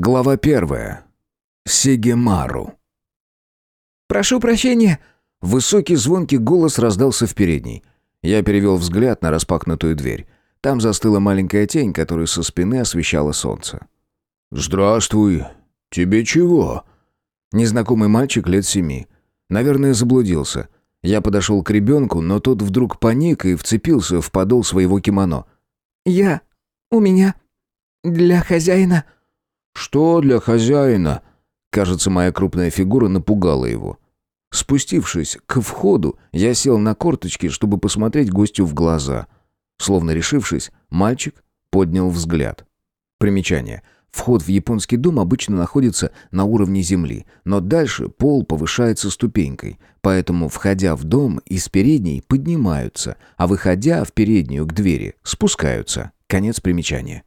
Глава первая. Сигемару. «Прошу прощения!» Высокий звонкий голос раздался в передней. Я перевел взгляд на распахнутую дверь. Там застыла маленькая тень, которую со спины освещало солнце. «Здравствуй. Тебе чего?» Незнакомый мальчик лет семи. Наверное, заблудился. Я подошел к ребенку, но тот вдруг паник и вцепился в подол своего кимоно. «Я... у меня... для хозяина...» «Что для хозяина?» Кажется, моя крупная фигура напугала его. Спустившись к входу, я сел на корточки, чтобы посмотреть гостю в глаза. Словно решившись, мальчик поднял взгляд. Примечание. Вход в японский дом обычно находится на уровне земли, но дальше пол повышается ступенькой, поэтому, входя в дом, из передней поднимаются, а выходя в переднюю к двери, спускаются. Конец примечания.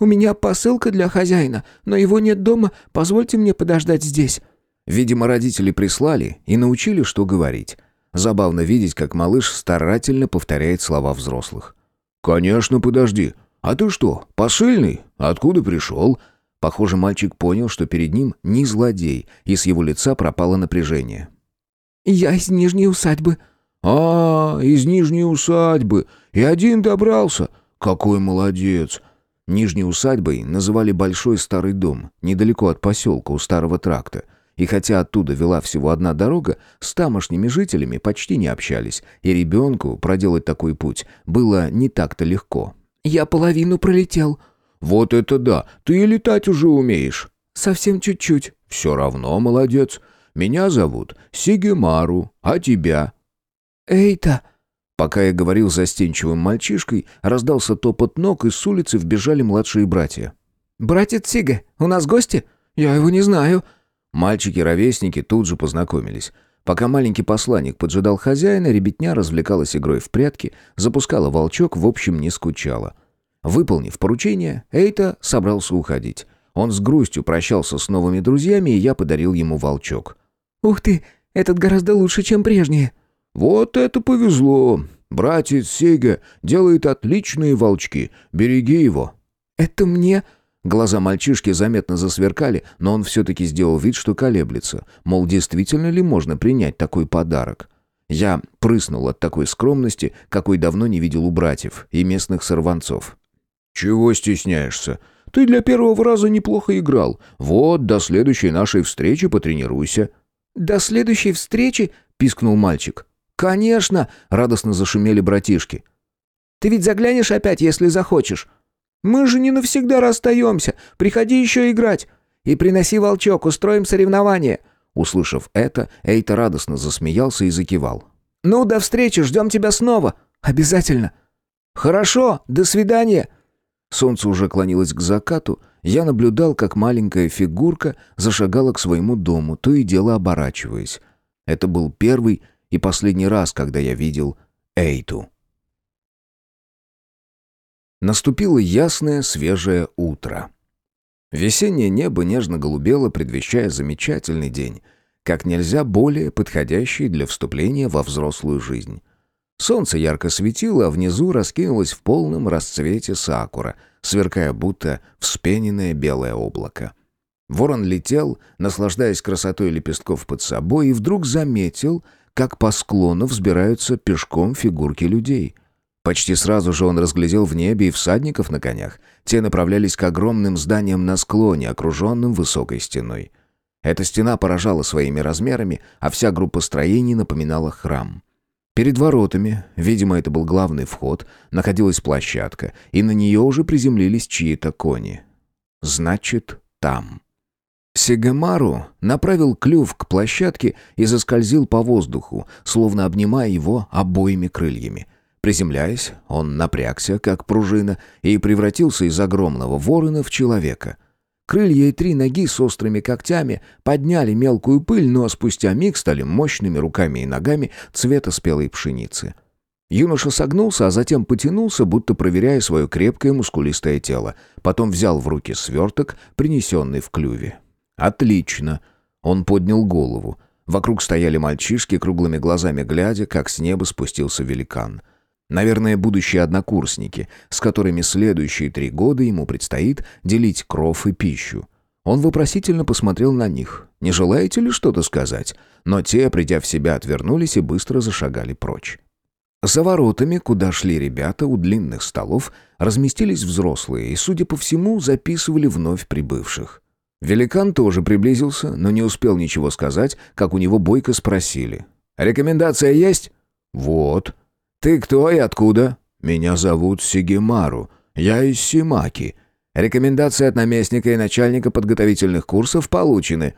«У меня посылка для хозяина, но его нет дома, позвольте мне подождать здесь». Видимо, родители прислали и научили, что говорить. Забавно видеть, как малыш старательно повторяет слова взрослых. «Конечно, подожди. А ты что, посыльный? Откуда пришел?» Похоже, мальчик понял, что перед ним не злодей, и с его лица пропало напряжение. «Я из Нижней усадьбы». «А, из Нижней усадьбы. И один добрался. Какой молодец. Нижней усадьбой называли большой старый дом, недалеко от поселка у старого тракта. И хотя оттуда вела всего одна дорога, с тамошними жителями почти не общались, и ребенку проделать такой путь было не так-то легко. «Я половину пролетел». «Вот это да! Ты и летать уже умеешь!» «Совсем чуть-чуть». «Все равно молодец. Меня зовут Сигемару, а тебя?» «Эйта», Пока я говорил застенчивым мальчишкой, раздался топот ног, и с улицы вбежали младшие братья. «Братец Сига, у нас гости? Я его не знаю». Мальчики-ровесники тут же познакомились. Пока маленький посланник поджидал хозяина, ребятня развлекалась игрой в прятки, запускала волчок, в общем, не скучала. Выполнив поручение, Эйта собрался уходить. Он с грустью прощался с новыми друзьями, и я подарил ему волчок. «Ух ты, этот гораздо лучше, чем прежние». «Вот это повезло! Братец Сейга делает отличные волчки. Береги его!» «Это мне...» Глаза мальчишки заметно засверкали, но он все-таки сделал вид, что колеблется. Мол, действительно ли можно принять такой подарок? Я прыснул от такой скромности, какой давно не видел у братьев и местных сорванцов. «Чего стесняешься? Ты для первого раза неплохо играл. Вот, до следующей нашей встречи потренируйся». «До следующей встречи?» — пискнул мальчик. «Конечно!» — радостно зашумели братишки. «Ты ведь заглянешь опять, если захочешь. Мы же не навсегда расстаемся. Приходи еще играть. И приноси волчок, устроим соревнование». Услышав это, Эйта радостно засмеялся и закивал. «Ну, до встречи, ждем тебя снова. Обязательно». «Хорошо, до свидания». Солнце уже клонилось к закату. Я наблюдал, как маленькая фигурка зашагала к своему дому, то и дело оборачиваясь. Это был первый и последний раз, когда я видел Эйту. Наступило ясное, свежее утро. Весеннее небо нежно голубело, предвещая замечательный день, как нельзя более подходящий для вступления во взрослую жизнь. Солнце ярко светило, а внизу раскинулось в полном расцвете сакура, сверкая будто вспененное белое облако. Ворон летел, наслаждаясь красотой лепестков под собой, и вдруг заметил, как по склону взбираются пешком фигурки людей. Почти сразу же он разглядел в небе и всадников на конях. Те направлялись к огромным зданиям на склоне, окруженным высокой стеной. Эта стена поражала своими размерами, а вся группа строений напоминала храм. Перед воротами, видимо, это был главный вход, находилась площадка, и на нее уже приземлились чьи-то кони. Значит, там. Сегамару направил клюв к площадке и заскользил по воздуху, словно обнимая его обоими крыльями. Приземляясь, он напрягся, как пружина, и превратился из огромного ворона в человека. Крылья и три ноги с острыми когтями подняли мелкую пыль, но спустя миг стали мощными руками и ногами цвета спелой пшеницы. Юноша согнулся, а затем потянулся, будто проверяя свое крепкое мускулистое тело. Потом взял в руки сверток, принесенный в клюве. «Отлично!» Он поднял голову. Вокруг стояли мальчишки, круглыми глазами глядя, как с неба спустился великан. Наверное, будущие однокурсники, с которыми следующие три года ему предстоит делить кров и пищу. Он вопросительно посмотрел на них. «Не желаете ли что-то сказать?» Но те, придя в себя, отвернулись и быстро зашагали прочь. За воротами, куда шли ребята, у длинных столов, разместились взрослые и, судя по всему, записывали вновь прибывших. Великан тоже приблизился, но не успел ничего сказать, как у него бойко спросили. «Рекомендация есть?» «Вот». «Ты кто и откуда?» «Меня зовут Сигемару. Я из Симаки. Рекомендации от наместника и начальника подготовительных курсов получены».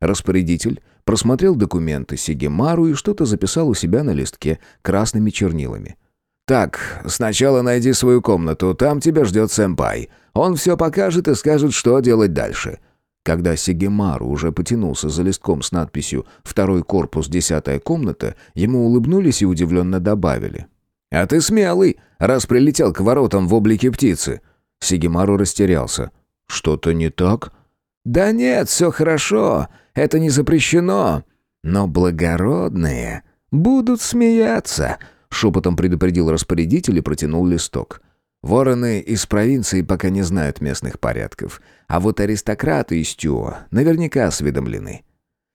Распорядитель просмотрел документы Сигемару и что-то записал у себя на листке красными чернилами. «Так, сначала найди свою комнату, там тебя ждет сэмпай. Он все покажет и скажет, что делать дальше». Когда Сигемару уже потянулся за листком с надписью «Второй корпус, десятая комната», ему улыбнулись и удивленно добавили. «А ты смелый, раз прилетел к воротам в облике птицы». Сигемару растерялся. «Что-то не так?» «Да нет, все хорошо. Это не запрещено. Но благородные будут смеяться», — шепотом предупредил распорядитель и протянул листок. «Вороны из провинции пока не знают местных порядков, а вот аристократы из Тюо наверняка осведомлены.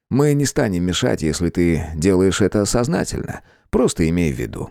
Мы не станем мешать, если ты делаешь это сознательно, просто имей в виду».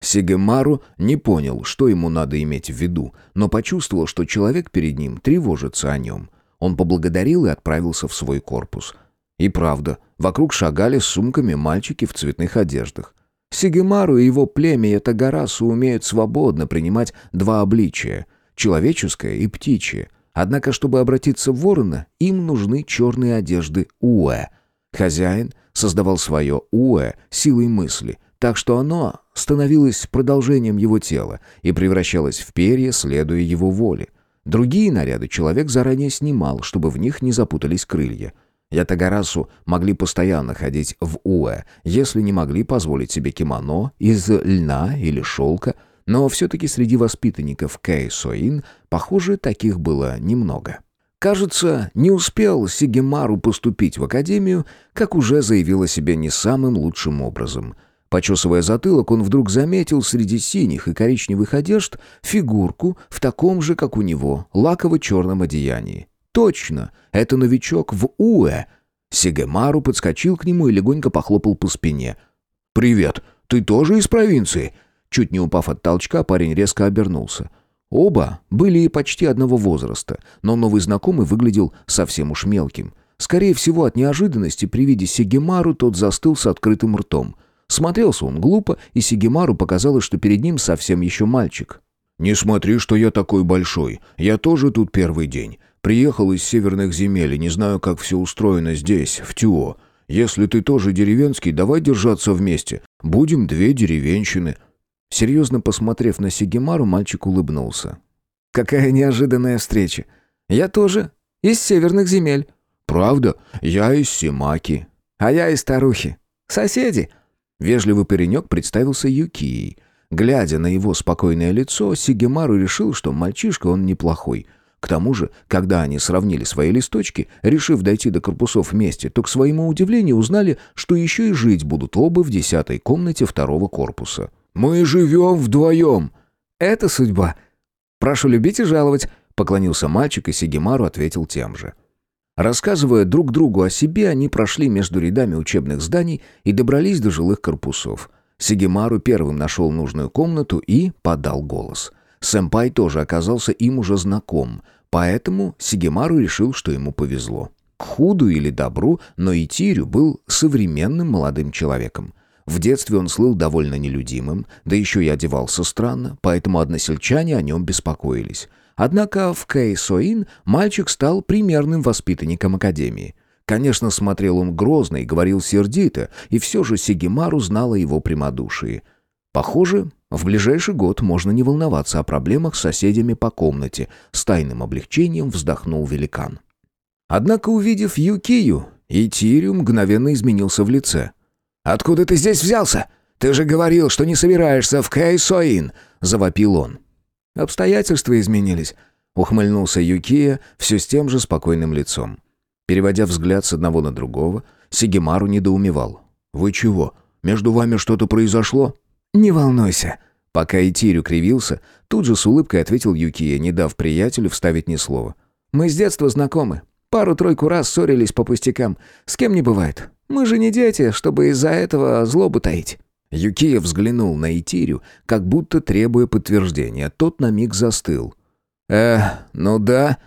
Сигемару не понял, что ему надо иметь в виду, но почувствовал, что человек перед ним тревожится о нем. Он поблагодарил и отправился в свой корпус. И правда, вокруг шагали с сумками мальчики в цветных одеждах. Сигемару и его племя Ятагарасу умеют свободно принимать два обличия — человеческое и птичье. Однако, чтобы обратиться в ворона, им нужны черные одежды Уэ. Хозяин создавал свое Уэ силой мысли, так что оно становилось продолжением его тела и превращалось в перья, следуя его воле. Другие наряды человек заранее снимал, чтобы в них не запутались крылья. Ятагарасу могли постоянно ходить в уэ, если не могли позволить себе кимоно из льна или шелка, но все-таки среди воспитанников Кэй Соин, похоже, таких было немного. Кажется, не успел Сигемару поступить в академию, как уже заявил о себе не самым лучшим образом – Почесывая затылок, он вдруг заметил среди синих и коричневых одежд фигурку в таком же, как у него, лаково-черном одеянии. Точно, это новичок в УЭ. Сигемару подскочил к нему и легонько похлопал по спине. «Привет, ты тоже из провинции?» Чуть не упав от толчка, парень резко обернулся. Оба были почти одного возраста, но новый знакомый выглядел совсем уж мелким. Скорее всего, от неожиданности при виде Сигемару тот застыл с открытым ртом. Смотрелся он глупо, и Сигемару показалось, что перед ним совсем еще мальчик. «Не смотри, что я такой большой. Я тоже тут первый день. Приехал из северных земель и не знаю, как все устроено здесь, в Тюо. Если ты тоже деревенский, давай держаться вместе. Будем две деревенщины». Серьезно посмотрев на Сигемару, мальчик улыбнулся. «Какая неожиданная встреча. Я тоже из северных земель». «Правда? Я из Симаки». «А я из Старухи. Соседи». Вежливый паренек представился Юкией. Глядя на его спокойное лицо, Сигемару решил, что мальчишка он неплохой. К тому же, когда они сравнили свои листочки, решив дойти до корпусов вместе, то, к своему удивлению, узнали, что еще и жить будут оба в десятой комнате второго корпуса. «Мы живем вдвоем!» «Это судьба!» «Прошу любить и жаловать!» — поклонился мальчик, и Сигемару ответил тем же. Рассказывая друг другу о себе, они прошли между рядами учебных зданий и добрались до жилых корпусов. Сигемару первым нашел нужную комнату и подал голос. Сэмпай тоже оказался им уже знаком, поэтому Сигемару решил, что ему повезло. К худу или добру, но Итирю был современным молодым человеком. В детстве он слыл довольно нелюдимым, да еще и одевался странно, поэтому односельчане о нем беспокоились. Однако в Кэй-Соин мальчик стал примерным воспитанником академии. Конечно, смотрел он грозно и говорил сердито, и все же Сигемару знала его прямодушие. Похоже, в ближайший год можно не волноваться о проблемах с соседями по комнате, с тайным облегчением вздохнул великан. Однако, увидев Юкию, Итирю мгновенно изменился в лице. «Откуда ты здесь взялся? Ты же говорил, что не собираешься в Кэй-Соин!» — завопил он. «Обстоятельства изменились», — ухмыльнулся Юкия все с тем же спокойным лицом. Переводя взгляд с одного на другого, Сигемару недоумевал. «Вы чего? Между вами что-то произошло?» «Не волнуйся». Пока Итирю кривился, тут же с улыбкой ответил Юкия, не дав приятелю вставить ни слова. «Мы с детства знакомы. Пару-тройку раз ссорились по пустякам. С кем не бывает. Мы же не дети, чтобы из-за этого злобу таить». Юкия взглянул на Итирю, как будто требуя подтверждения. Тот на миг застыл. «Э, ну да.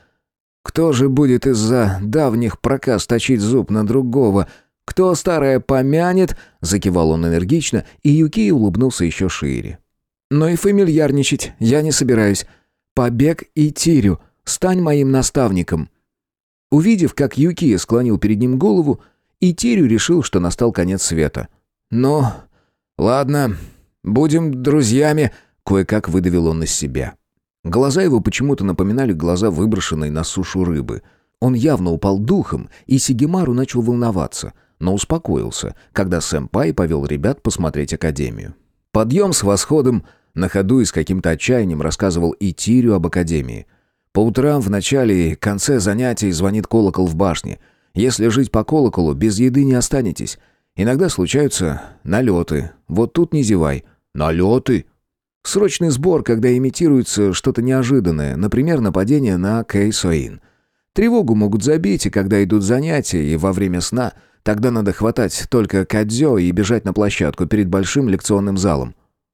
Кто же будет из-за давних проказ точить зуб на другого? Кто старое помянет?» Закивал он энергично, и Юкия улыбнулся еще шире. «Но и фамильярничать я не собираюсь. Побег Итирю. Стань моим наставником». Увидев, как Юкия склонил перед ним голову, Итирю решил, что настал конец света. «Ну, ладно, будем друзьями», — кое-как выдавил он из себя. Глаза его почему-то напоминали глаза выброшенной на сушу рыбы. Он явно упал духом, и Сигемару начал волноваться, но успокоился, когда сэмпай повел ребят посмотреть академию. Подъем с восходом на ходу и с каким-то отчаянием рассказывал Итирю об академии. По утрам в начале и конце занятий звонит колокол в башне — если жить по колоколу, без еды не останетесь. Иногда случаются налеты. Вот тут не зевай. Налеты? Срочный сбор, когда имитируется что-то неожиданное, например, нападение на Кейсоин. Тревогу могут забить, и когда идут занятия, и во время сна, тогда надо хватать только кадзё и бежать на площадку перед большим лекционным залом.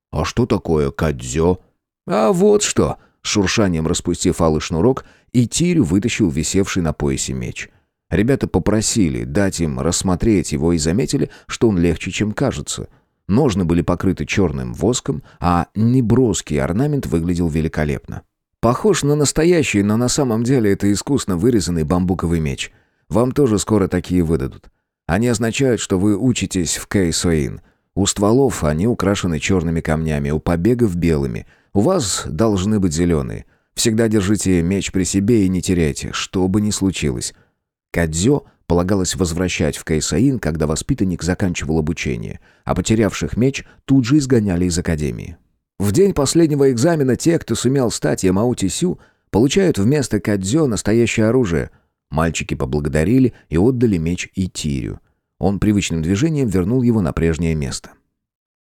А что такое кадзё? А вот что! Шуршанием распустив алый шнурок, Итирю вытащил висевший на поясе меч. Ребята попросили дать им рассмотреть его и заметили, что он легче, чем кажется. Ножны были покрыты черным воском, а неброский орнамент выглядел великолепно. Похож на настоящий, но на самом деле это искусно вырезанный бамбуковый меч. Вам тоже скоро такие выдадут. Они означают, что вы учитесь в Кейсоин. У стволов они украшены черными камнями, у побегов белыми. У вас должны быть зеленые. Всегда держите меч при себе и не теряйте, что бы ни случилось. Кадзё полагалось возвращать в Кайсаин, когда воспитанник заканчивал обучение, а потерявших меч тут же изгоняли из академии. В день последнего экзамена те, кто сумел стать Ямаути Сю, получают вместо кадзё настоящее оружие. Мальчики поблагодарили и отдали меч Итирю. Он привычным движением вернул его на прежнее место.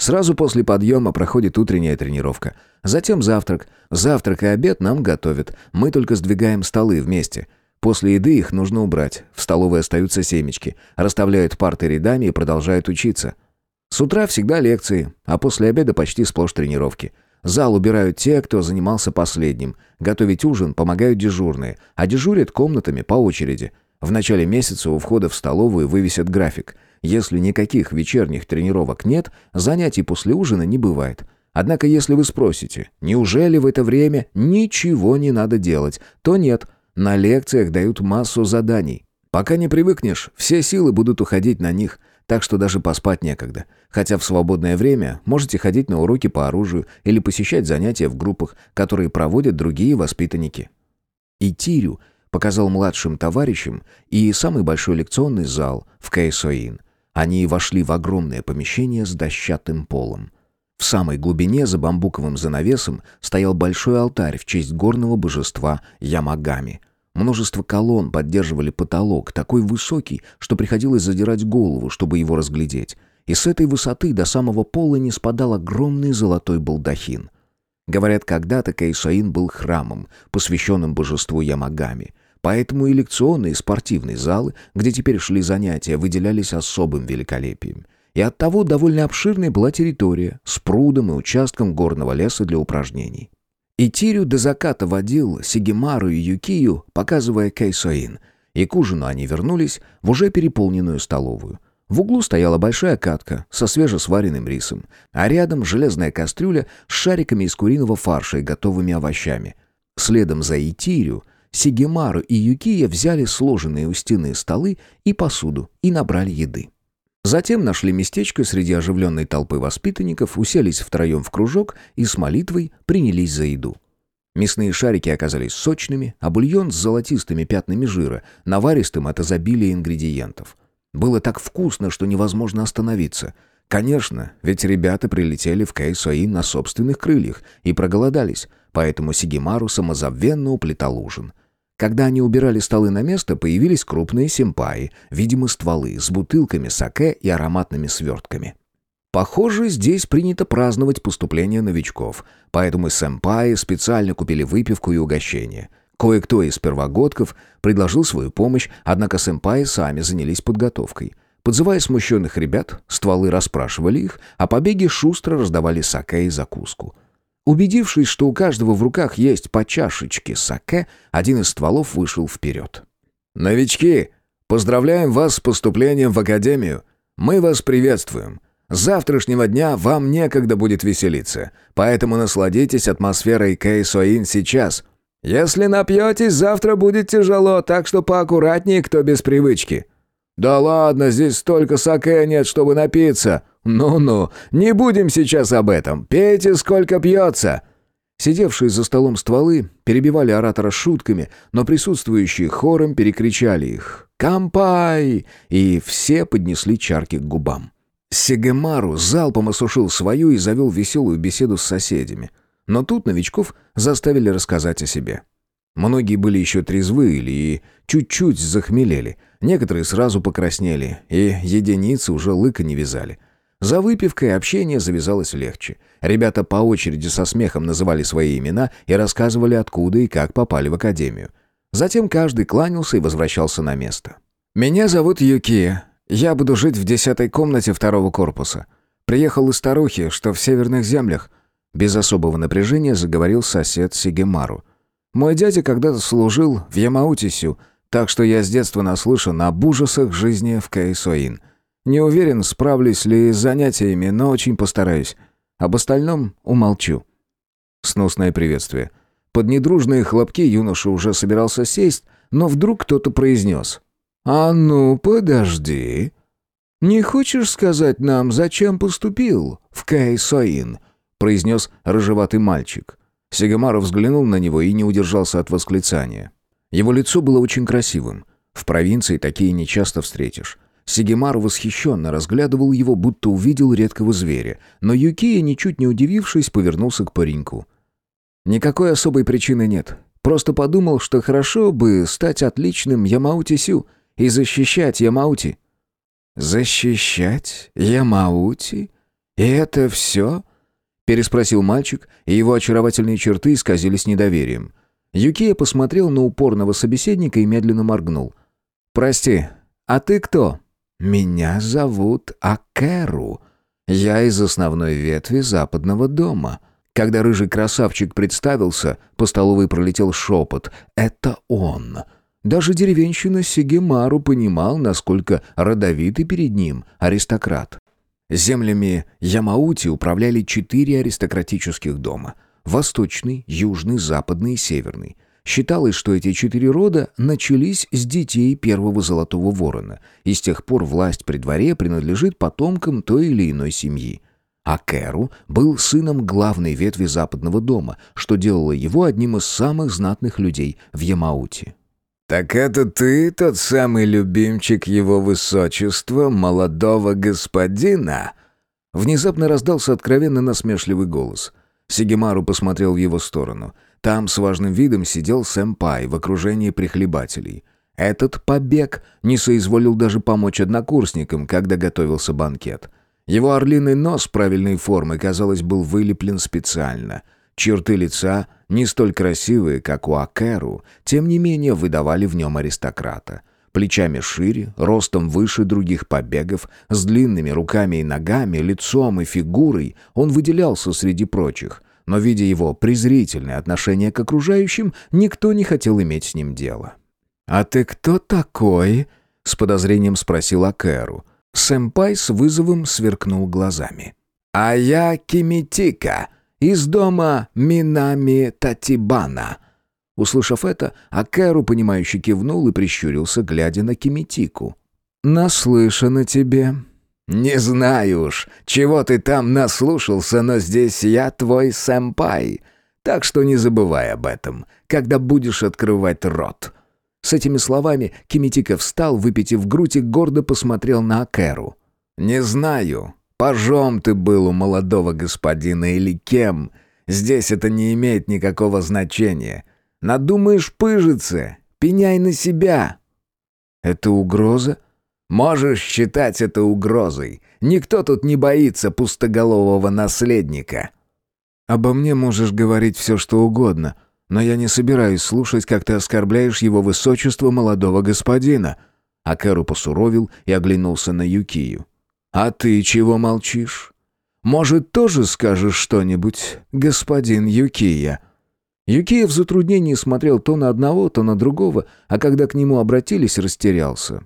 Сразу после подъема проходит утренняя тренировка. Затем завтрак. Завтрак и обед нам готовят. Мы только сдвигаем столы вместе – После еды их нужно убрать. В столовой остаются семечки. Расставляют парты рядами и продолжают учиться. С утра всегда лекции, а после обеда почти сплошь тренировки. Зал убирают те, кто занимался последним. Готовить ужин помогают дежурные, а дежурят комнатами по очереди. В начале месяца у входа в столовую вывесят график. Если никаких вечерних тренировок нет, занятий после ужина не бывает. Однако если вы спросите, неужели в это время ничего не надо делать, то нет – на лекциях дают массу заданий. Пока не привыкнешь, все силы будут уходить на них, так что даже поспать некогда. Хотя в свободное время можете ходить на уроки по оружию или посещать занятия в группах, которые проводят другие воспитанники. И Тирю показал младшим товарищам и самый большой лекционный зал в Кейсоин. Они вошли в огромное помещение с дощатым полом. В самой глубине, за бамбуковым занавесом, стоял большой алтарь в честь горного божества Ямагами. Множество колонн поддерживали потолок, такой высокий, что приходилось задирать голову, чтобы его разглядеть. И с этой высоты до самого пола не спадал огромный золотой балдахин. Говорят, когда-то Кейсаин был храмом, посвященным божеству Ямагами. Поэтому и лекционные, и спортивные залы, где теперь шли занятия, выделялись особым великолепием и оттого довольно обширной была территория с прудом и участком горного леса для упражнений. И до заката водил Сигемару и Юкию, показывая Кейсоин, и к ужину они вернулись в уже переполненную столовую. В углу стояла большая катка со свежесваренным рисом, а рядом железная кастрюля с шариками из куриного фарша и готовыми овощами. Следом за Итирю Сигемару и Юкия взяли сложенные у стены столы и посуду и набрали еды. Затем нашли местечко среди оживленной толпы воспитанников, уселись втроем в кружок и с молитвой принялись за еду. Мясные шарики оказались сочными, а бульон с золотистыми пятнами жира, наваристым от изобилия ингредиентов. Было так вкусно, что невозможно остановиться. Конечно, ведь ребята прилетели в Кейсуаи на собственных крыльях и проголодались, поэтому Сигимару самозабвенно уплетал ужин. Когда они убирали столы на место, появились крупные симпаи, видимо, стволы, с бутылками саке и ароматными свертками. Похоже, здесь принято праздновать поступление новичков, поэтому сэмпаи специально купили выпивку и угощение. Кое-кто из первогодков предложил свою помощь, однако сэмпаи сами занялись подготовкой. Подзывая смущенных ребят, стволы расспрашивали их, а побеги шустро раздавали саке и закуску. Убедившись, что у каждого в руках есть по чашечке саке, один из стволов вышел вперед. «Новички, поздравляем вас с поступлением в академию. Мы вас приветствуем. С завтрашнего дня вам некогда будет веселиться, поэтому насладитесь атмосферой Кейсоин сейчас. Если напьетесь, завтра будет тяжело, так что поаккуратнее, кто без привычки». «Да ладно, здесь столько саке нет, чтобы напиться». «Ну-ну, не будем сейчас об этом. Пейте, сколько пьется». Сидевшие за столом стволы перебивали оратора шутками, но присутствующие хором перекричали их «Кампай!» и все поднесли чарки к губам. Сегемару залпом осушил свою и завел веселую беседу с соседями. Но тут новичков заставили рассказать о себе. Многие были еще трезвы или чуть-чуть захмелели. Некоторые сразу покраснели, и единицы уже лыка не вязали. За выпивкой общение завязалось легче. Ребята по очереди со смехом называли свои имена и рассказывали, откуда и как попали в академию. Затем каждый кланялся и возвращался на место. «Меня зовут Юки. Я буду жить в десятой комнате второго корпуса. Приехал из старухи, что в северных землях». Без особого напряжения заговорил сосед Сигемару – мой дядя когда-то служил в Ямаутисю, так что я с детства наслышан об ужасах жизни в Кайсоин. Не уверен, справлюсь ли с занятиями, но очень постараюсь. Об остальном умолчу. Сносное приветствие. Под недружные хлопки юноша уже собирался сесть, но вдруг кто-то произнес. «А ну, подожди. Не хочешь сказать нам, зачем поступил в Кайсоин?» произнес рыжеватый мальчик. Сигамаров взглянул на него и не удержался от восклицания. Его лицо было очень красивым. В провинции такие нечасто встретишь. Сигемару восхищенно разглядывал его, будто увидел редкого зверя, но Юкия, ничуть не удивившись, повернулся к пареньку. «Никакой особой причины нет. Просто подумал, что хорошо бы стать отличным Ямаути-сю и защищать Ямаути». «Защищать Ямаути? И это все?» Переспросил мальчик, и его очаровательные черты исказились недоверием. Юкия посмотрел на упорного собеседника и медленно моргнул. «Прости, а ты кто?» «Меня зовут Акеру. Я из основной ветви западного дома». Когда рыжий красавчик представился, по столовой пролетел шепот. «Это он». Даже деревенщина Сигемару понимал, насколько родовитый перед ним аристократ. Землями Ямаути управляли четыре аристократических дома – восточный, южный, западный и северный. Считалось, что эти четыре рода начались с детей первого золотого ворона, и с тех пор власть при дворе принадлежит потомкам той или иной семьи. А Кэру был сыном главной ветви западного дома, что делало его одним из самых знатных людей в Ямаути. «Так это ты тот самый любимчик его высочества, молодого господина?» Внезапно раздался откровенно насмешливый голос. Сигемару посмотрел в его сторону. Там с важным видом сидел сэмпай в окружении прихлебателей. Этот побег не соизволил даже помочь однокурсникам, когда готовился банкет. Его орлиный нос правильной формы, казалось, был вылеплен специально — Черты лица, не столь красивые, как у Акеру, тем не менее выдавали в нем аристократа. Плечами шире, ростом выше других побегов, с длинными руками и ногами, лицом и фигурой, он выделялся среди прочих. Но, видя его презрительное отношение к окружающим, никто не хотел иметь с ним дело. «А ты кто такой?» — с подозрением спросил Акеру. Сэмпай с вызовом сверкнул глазами. «А я Кимитика», из дома Минами Татибана». Услышав это, Акэру, понимающе кивнул и прищурился, глядя на Кимитику. «Наслышано тебе». «Не знаю уж, чего ты там наслушался, но здесь я твой сэмпай. Так что не забывай об этом, когда будешь открывать рот». С этими словами Кимитика встал, выпитив грудь и гордо посмотрел на Акеру. «Не знаю, Пожом ты был у молодого господина или кем. Здесь это не имеет никакого значения. Надумаешь пыжиться, пеняй на себя. Это угроза? Можешь считать это угрозой. Никто тут не боится пустоголового наследника. Обо мне можешь говорить все, что угодно. но я не собираюсь слушать, как ты оскорбляешь его высочество молодого господина». Акеру посуровил и оглянулся на Юкию. «А ты чего молчишь? Может, тоже скажешь что-нибудь, господин Юкия?» Юкия в затруднении смотрел то на одного, то на другого, а когда к нему обратились, растерялся.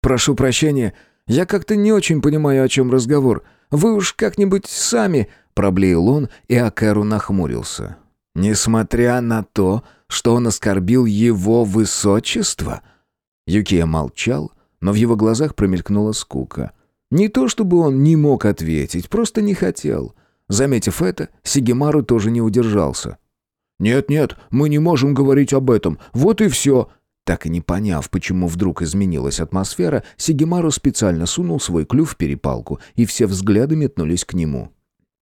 «Прошу прощения, я как-то не очень понимаю, о чем разговор. Вы уж как-нибудь сами...» — проблеял он, и Акеру нахмурился. «Несмотря на то, что он оскорбил его высочество...» Юкия молчал, но в его глазах промелькнула скука. Не то чтобы он не мог ответить, просто не хотел. Заметив это, Сигемару тоже не удержался. «Нет-нет, мы не можем говорить об этом, вот и все», так и не поняв, почему вдруг изменилась атмосфера, Сигемару специально сунул свой клюв в перепалку, и все взгляды метнулись к нему.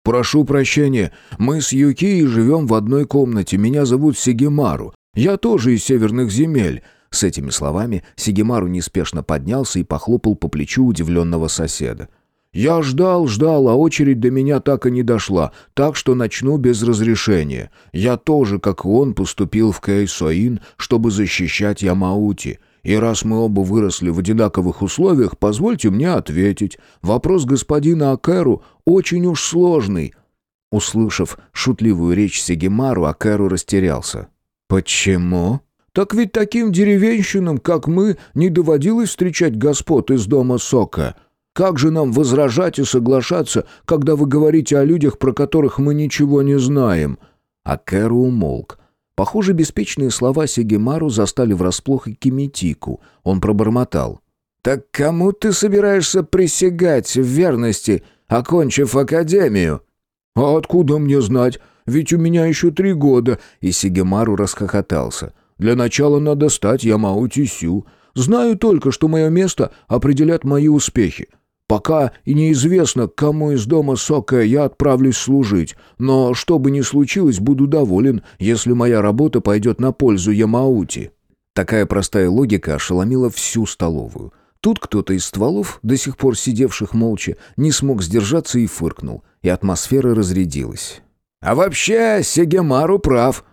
«Прошу прощения, мы с Юки живем в одной комнате, меня зовут Сигемару. Я тоже из северных земель». С этими словами Сигемару неспешно поднялся и похлопал по плечу удивленного соседа. Я ждал, ждал, а очередь до меня так и не дошла, так что начну без разрешения. Я тоже, как и он, поступил в Кейсоин, чтобы защищать Ямаути. И раз мы оба выросли в одинаковых условиях, позвольте мне ответить. Вопрос господина Акеру очень уж сложный». Услышав шутливую речь Сигемару, Акеру растерялся. «Почему?» «Так ведь таким деревенщинам, как мы, не доводилось встречать господ из дома Сока». Как же нам возражать и соглашаться, когда вы говорите о людях, про которых мы ничего не знаем?» А Кэру умолк. Похоже, беспечные слова Сигемару застали врасплох и Кимитику. Он пробормотал. «Так кому ты собираешься присягать в верности, окончив академию?» «А откуда мне знать? Ведь у меня еще три года». И Сигемару расхохотался. «Для начала надо стать Ямаути Сю. Знаю только, что мое место определят мои успехи. Пока и неизвестно, к кому из дома Сока я отправлюсь служить, но что бы ни случилось, буду доволен, если моя работа пойдет на пользу Ямаути». Такая простая логика ошеломила всю столовую. Тут кто-то из стволов, до сих пор сидевших молча, не смог сдержаться и фыркнул, и атмосфера разрядилась. «А вообще, Сегемару прав.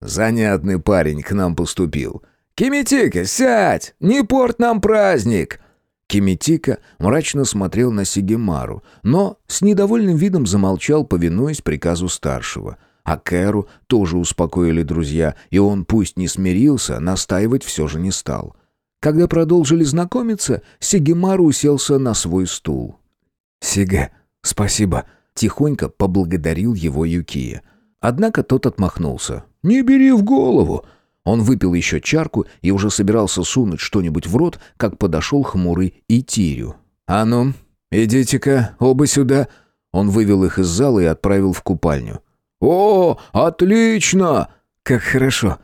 Занятный парень к нам поступил. Кимитика, сядь! Не порт нам праздник!» Кимитика мрачно смотрел на Сигемару, но с недовольным видом замолчал, повинуясь приказу старшего. А Кэру тоже успокоили друзья, и он, пусть не смирился, настаивать все же не стал. Когда продолжили знакомиться, Сигемару уселся на свой стул. «Сиге, спасибо», — тихонько поблагодарил его Юкия. Однако тот отмахнулся. «Не бери в голову. Он выпил еще чарку и уже собирался сунуть что-нибудь в рот, как подошел хмурый Итирю. «А ну, идите-ка оба сюда!» Он вывел их из зала и отправил в купальню. «О, отлично!» «Как хорошо!»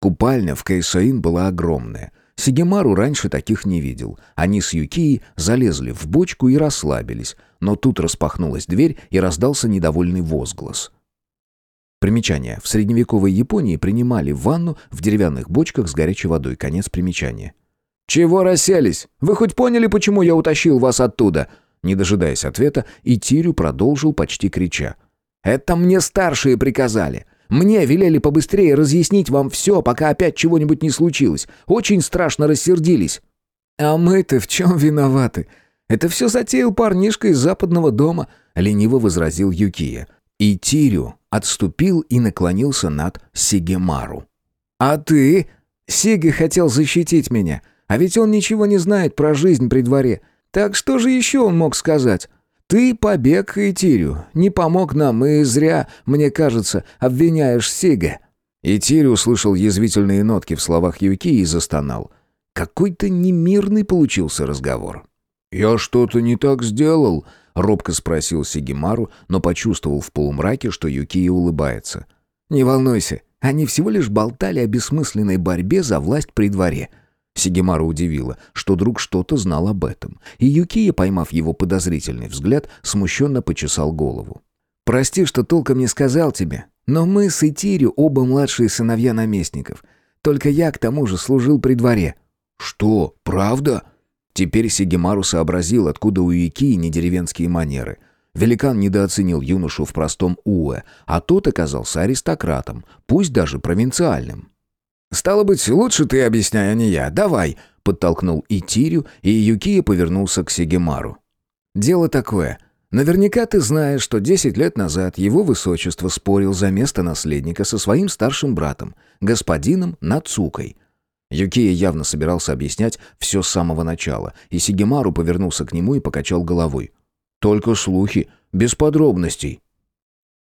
Купальня в Кейсаин была огромная. Сигемару раньше таких не видел. Они с Юкией залезли в бочку и расслабились. Но тут распахнулась дверь и раздался недовольный возглас. Примечание. В средневековой Японии принимали ванну в деревянных бочках с горячей водой. Конец примечания. «Чего расселись? Вы хоть поняли, почему я утащил вас оттуда?» Не дожидаясь ответа, Итирю продолжил почти крича. «Это мне старшие приказали. Мне велели побыстрее разъяснить вам все, пока опять чего-нибудь не случилось. Очень страшно рассердились». «А мы-то в чем виноваты? Это все затеял парнишка из западного дома», — лениво возразил Юкия. И отступил и наклонился над Сигемару. «А ты?» «Сиги хотел защитить меня, а ведь он ничего не знает про жизнь при дворе. Так что же еще он мог сказать?» «Ты побег и Тирю, не помог нам, и зря, мне кажется, обвиняешь Сига». И Тирю услышал язвительные нотки в словах Юки и застонал. Какой-то немирный получился разговор. «Я что-то не так сделал», Робко спросил Сигимару, но почувствовал в полумраке, что Юкия улыбается. «Не волнуйся, они всего лишь болтали о бессмысленной борьбе за власть при дворе». Сигимару удивило, что друг что-то знал об этом, и Юкия, поймав его подозрительный взгляд, смущенно почесал голову. «Прости, что толком не сказал тебе, но мы с Итирю оба младшие сыновья наместников. Только я, к тому же, служил при дворе». «Что, правда?» Теперь Сигемару сообразил, откуда у Ики не деревенские манеры. Великан недооценил юношу в простом Уэ, а тот оказался аристократом, пусть даже провинциальным. «Стало быть, лучше ты объясняй, а не я. Давай!» — подтолкнул Итирю, и Юкия повернулся к Сигемару. «Дело такое. Наверняка ты знаешь, что десять лет назад его высочество спорил за место наследника со своим старшим братом, господином Нацукой». Юкия явно собирался объяснять все с самого начала, и Сигемару повернулся к нему и покачал головой. «Только слухи, без подробностей».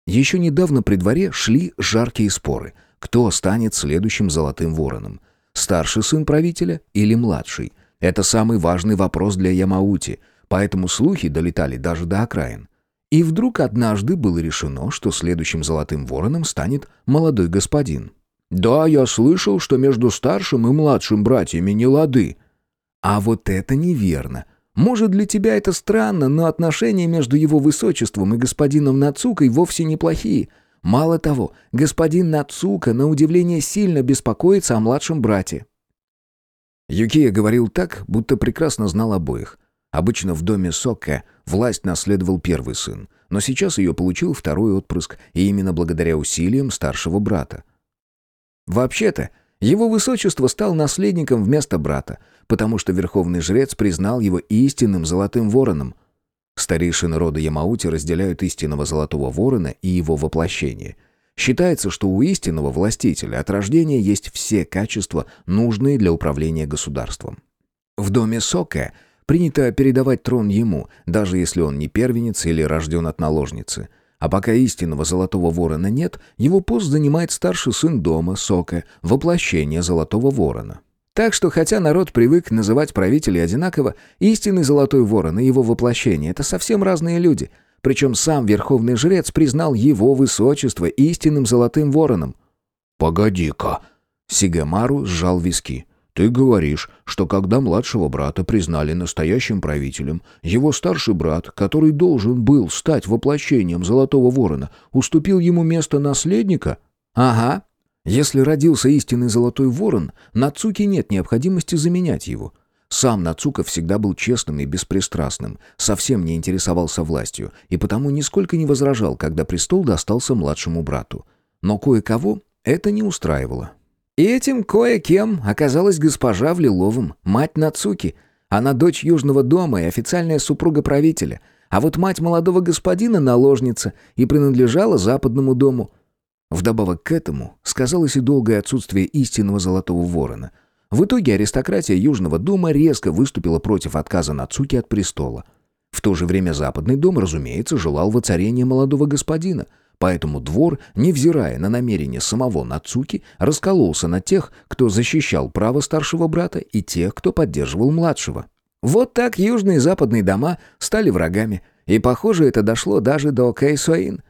Еще недавно при дворе шли жаркие споры — кто станет следующим золотым вороном? Старший сын правителя или младший? Это самый важный вопрос для Ямаути, поэтому слухи долетали даже до окраин. И вдруг однажды было решено, что следующим золотым вороном станет молодой господин. «Да, я слышал, что между старшим и младшим братьями не лады». «А вот это неверно. Может, для тебя это странно, но отношения между его высочеством и господином Нацукой вовсе неплохие. Мало того, господин Нацука на удивление сильно беспокоится о младшем брате. Юкия говорил так, будто прекрасно знал обоих. Обычно в доме Сока власть наследовал первый сын, но сейчас ее получил второй отпрыск, и именно благодаря усилиям старшего брата. Вообще-то, его высочество стал наследником вместо брата, потому что верховный жрец признал его истинным золотым вороном – Старейшины рода Ямаути разделяют истинного золотого ворона и его воплощение. Считается, что у истинного властителя от рождения есть все качества, нужные для управления государством. В доме Сока принято передавать трон ему, даже если он не первенец или рожден от наложницы. А пока истинного золотого ворона нет, его пост занимает старший сын дома Сока, воплощение золотого ворона. Так что, хотя народ привык называть правителей одинаково, истинный Золотой Ворон и его воплощение — это совсем разные люди. Причем сам Верховный Жрец признал его высочество истинным Золотым Вороном. «Погоди-ка!» Сигамару сжал виски. «Ты говоришь, что когда младшего брата признали настоящим правителем, его старший брат, который должен был стать воплощением Золотого Ворона, уступил ему место наследника?» «Ага», если родился истинный золотой ворон, Нацуки нет необходимости заменять его. Сам Нацука всегда был честным и беспристрастным, совсем не интересовался властью и потому нисколько не возражал, когда престол достался младшему брату. Но кое-кого это не устраивало. И этим кое-кем оказалась госпожа в Лиловом, мать Нацуки. Она дочь Южного дома и официальная супруга правителя. А вот мать молодого господина — наложница и принадлежала Западному дому — Вдобавок к этому сказалось и долгое отсутствие истинного золотого ворона. В итоге аристократия Южного дома резко выступила против отказа Нацуки от престола. В то же время Западный дом, разумеется, желал воцарения молодого господина, поэтому двор, невзирая на намерения самого Нацуки, раскололся на тех, кто защищал право старшего брата, и тех, кто поддерживал младшего. Вот так южные и западные дома стали врагами, и, похоже, это дошло даже до Кейсуэйн,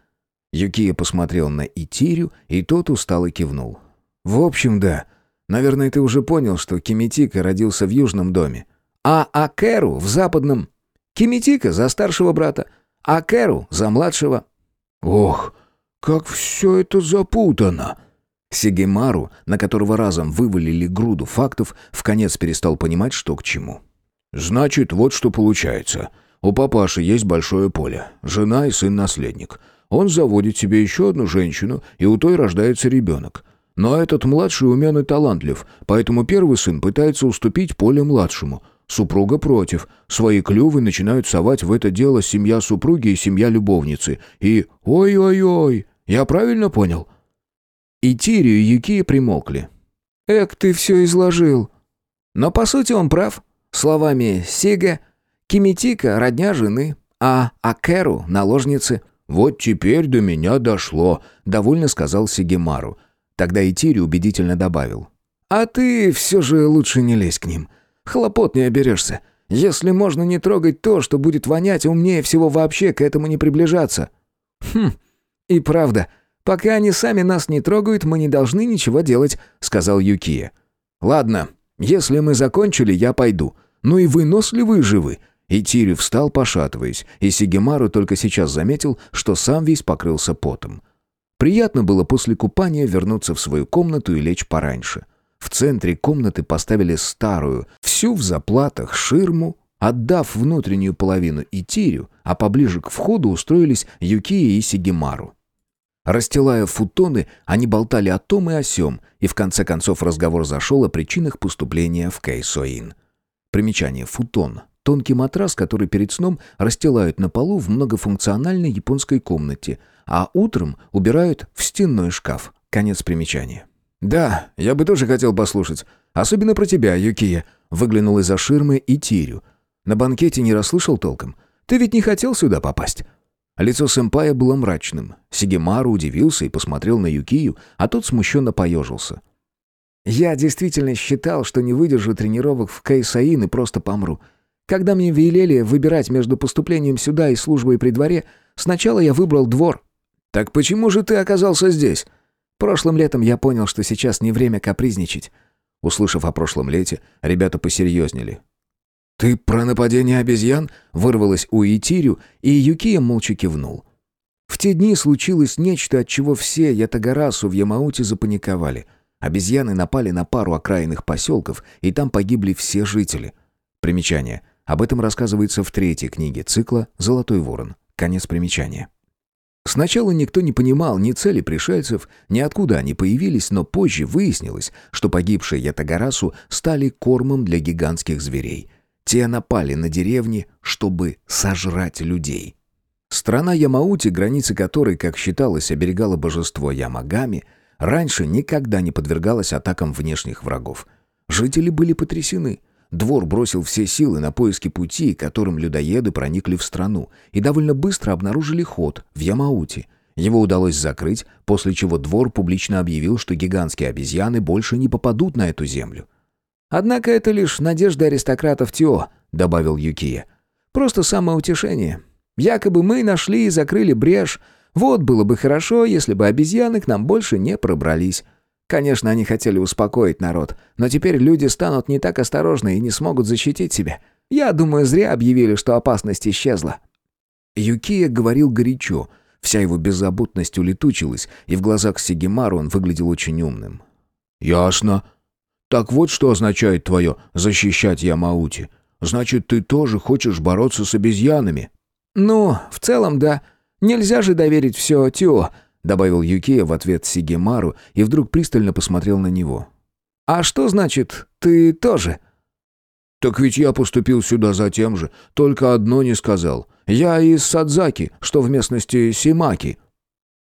Юкия посмотрел на Итирю, и тот устало кивнул. «В общем, да. Наверное, ты уже понял, что Кимитика родился в южном доме. А Акеру в западном. Кимитика за старшего брата, а Акеру за младшего». «Ох, как все это запутано!» Сигемару, на которого разом вывалили груду фактов, в конец перестал понимать, что к чему. «Значит, вот что получается. У папаши есть большое поле, жена и сын-наследник». Он заводит себе еще одну женщину, и у той рождается ребенок. Но этот младший умен и талантлив, поэтому первый сын пытается уступить поле младшему. Супруга против. Свои клювы начинают совать в это дело семья супруги и семья любовницы. И «Ой-ой-ой, я правильно понял?» И Тири и Юкия примолкли. «Эк, ты все изложил». Но по сути он прав. Словами Сига, Кимитика – родня жены, а Акеру – наложницы – «Вот теперь до меня дошло», — довольно сказал Сигемару. Тогда Итири убедительно добавил. «А ты все же лучше не лезь к ним. Хлопот не оберешься. Если можно не трогать то, что будет вонять, умнее всего вообще к этому не приближаться». «Хм, и правда, пока они сами нас не трогают, мы не должны ничего делать», — сказал Юкия. «Ладно, если мы закончили, я пойду. Ну и выносливые живы. И Тири встал, пошатываясь, и Сигемару только сейчас заметил, что сам весь покрылся потом. Приятно было после купания вернуться в свою комнату и лечь пораньше. В центре комнаты поставили старую, всю в заплатах, ширму Отдав внутреннюю половину Итирю, а поближе к входу устроились Юкия и Сигемару. Расстилая футоны, они болтали о том и о сём, и в конце концов разговор зашел о причинах поступления в Кейсоин. Примечание «футон» — тонкий матрас, который перед сном расстилают на полу в многофункциональной японской комнате, а утром убирают в стенной шкаф. Конец примечания. «Да, я бы тоже хотел послушать. Особенно про тебя, Юкия», — выглянул из-за ширмы и Тирю. «На банкете не расслышал толком. Ты ведь не хотел сюда попасть?» Лицо сэмпая было мрачным. Сигемару удивился и посмотрел на Юкию, а тот смущенно поежился. «Я действительно считал, что не выдержу тренировок в Кейсаин и просто помру. Когда мне велели выбирать между поступлением сюда и службой при дворе, сначала я выбрал двор». «Так почему же ты оказался здесь?» «Прошлым летом я понял, что сейчас не время капризничать». Услышав о прошлом лете, ребята посерьезнели. «Ты про нападение обезьян?» — вырвалось у Итирю, и Юкия молча кивнул. В те дни случилось нечто, от чего все Ятагарасу в Ямауте запаниковали. Обезьяны напали на пару окраинных поселков, и там погибли все жители. Примечание. Об этом рассказывается в третьей книге цикла «Золотой ворон». Конец примечания. Сначала никто не понимал ни цели пришельцев, ни откуда они появились, но позже выяснилось, что погибшие Ятагарасу стали кормом для гигантских зверей – те напали на деревни, чтобы сожрать людей. Страна Ямаути, границы которой, как считалось, оберегало божество Ямагами, раньше никогда не подвергалась атакам внешних врагов. Жители были потрясены. Двор бросил все силы на поиски пути, которым людоеды проникли в страну, и довольно быстро обнаружили ход в Ямаути. Его удалось закрыть, после чего двор публично объявил, что гигантские обезьяны больше не попадут на эту землю. «Однако это лишь надежда аристократов Тио», — добавил Юкия. «Просто самоутешение. Якобы мы нашли и закрыли брешь. Вот было бы хорошо, если бы обезьяны к нам больше не пробрались». Конечно, они хотели успокоить народ, но теперь люди станут не так осторожны и не смогут защитить себя. Я думаю, зря объявили, что опасность исчезла». Юкия говорил горячо, вся его беззаботность улетучилась, и в глазах Сигемару он выглядел очень умным. «Ясно», так вот что означает твое «защищать Ямаути». Значит, ты тоже хочешь бороться с обезьянами?» «Ну, в целом, да. Нельзя же доверить все Тио», — добавил Юкия в ответ Сигемару и вдруг пристально посмотрел на него. «А что значит «ты тоже»?» «Так ведь я поступил сюда за тем же, только одно не сказал. Я из Садзаки, что в местности Симаки».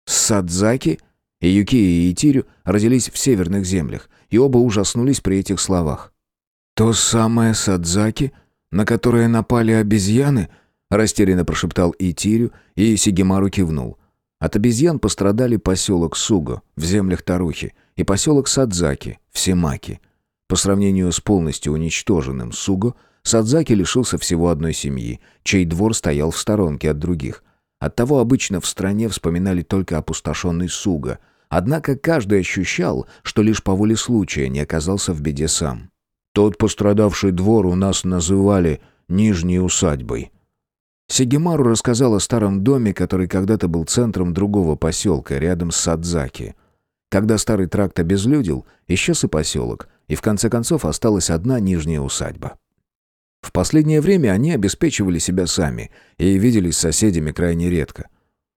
«Садзаки?» И Юкия и Итирю родились в северных землях, и оба ужаснулись при этих словах. «То самое Садзаки, на которое напали обезьяны?» растерянно прошептал Итирю, и Сигемару кивнул. От обезьян пострадали поселок Суго в землях Тарухи и поселок Садзаки в Семаки. По сравнению с полностью уничтоженным Суго, Садзаки лишился всего одной семьи, чей двор стоял в сторонке от других. Оттого обычно в стране вспоминали только опустошенный Суго, Однако каждый ощущал, что лишь по воле случая не оказался в беде сам. «Тот пострадавший двор у нас называли Нижней усадьбой». Сигемару рассказал о старом доме, который когда-то был центром другого поселка, рядом с Садзаки. Когда старый тракт обезлюдил, исчез и поселок, и в конце концов осталась одна нижняя усадьба. В последнее время они обеспечивали себя сами и виделись с соседями крайне редко.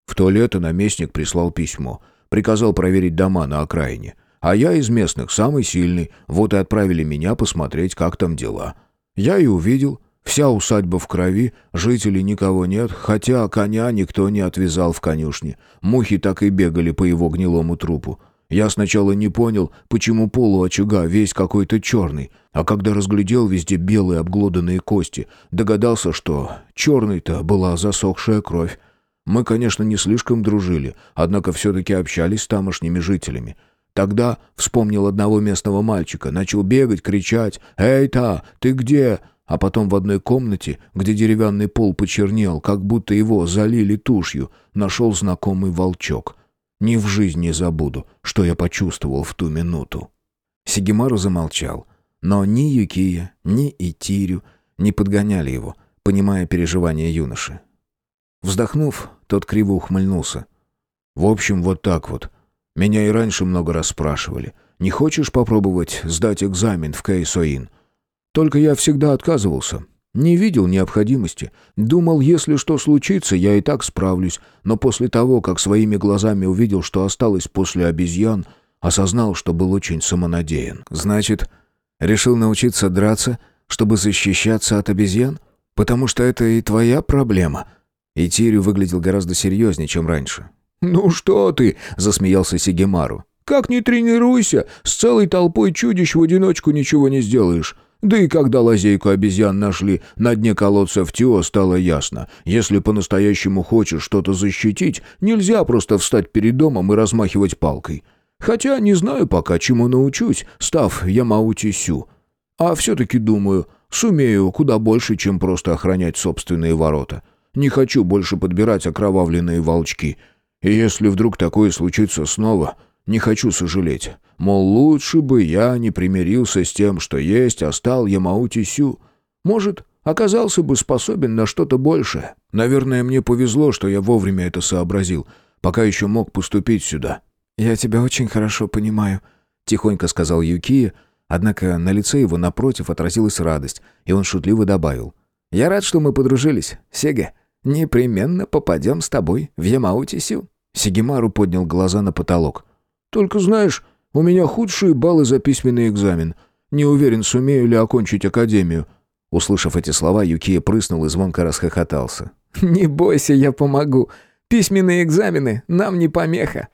В то лето наместник прислал письмо, Приказал проверить дома на окраине. А я из местных самый сильный, вот и отправили меня посмотреть, как там дела. Я и увидел. Вся усадьба в крови, жителей никого нет, хотя коня никто не отвязал в конюшне. Мухи так и бегали по его гнилому трупу. Я сначала не понял, почему пол у очага весь какой-то черный, а когда разглядел везде белые обглоданные кости, догадался, что черной-то была засохшая кровь. Мы, конечно, не слишком дружили, однако все-таки общались с тамошними жителями. Тогда вспомнил одного местного мальчика, начал бегать, кричать «Эй, та, ты где?» А потом в одной комнате, где деревянный пол почернел, как будто его залили тушью, нашел знакомый волчок. Ни в жизни не забуду, что я почувствовал в ту минуту. Сигемару замолчал, но ни Юкия, ни Итирю не подгоняли его, понимая переживания юноши. Вздохнув, тот криво ухмыльнулся. «В общем, вот так вот. Меня и раньше много раз спрашивали. Не хочешь попробовать сдать экзамен в Кейсоин? Только я всегда отказывался. Не видел необходимости. Думал, если что случится, я и так справлюсь. Но после того, как своими глазами увидел, что осталось после обезьян, осознал, что был очень самонадеян. Значит, решил научиться драться, чтобы защищаться от обезьян? Потому что это и твоя проблема. И Тирю выглядел гораздо серьезнее, чем раньше. «Ну что ты?» — засмеялся Сигемару. «Как не тренируйся, с целой толпой чудищ в одиночку ничего не сделаешь. Да и когда лазейку обезьян нашли на дне колодца в Тио, стало ясно. Если по-настоящему хочешь что-то защитить, нельзя просто встать перед домом и размахивать палкой. Хотя не знаю пока, чему научусь, став Ямаути Сю. А все-таки думаю, сумею куда больше, чем просто охранять собственные ворота. Не хочу больше подбирать окровавленные волчки. И если вдруг такое случится снова, не хочу сожалеть. Мол, лучше бы я не примирился с тем, что есть, а стал Ямаути Сю. Может, оказался бы способен на что-то большее. Наверное, мне повезло, что я вовремя это сообразил, пока еще мог поступить сюда. «Я тебя очень хорошо понимаю», — тихонько сказал Юкия, однако на лице его напротив отразилась радость, и он шутливо добавил. «Я рад, что мы подружились. Сега, непременно попадем с тобой в Ямаутисю». Сигемару поднял глаза на потолок. «Только знаешь, у меня худшие баллы за письменный экзамен. Не уверен, сумею ли окончить академию». Услышав эти слова, Юкия прыснул и звонко расхохотался. «Не бойся, я помогу. Письменные экзамены нам не помеха».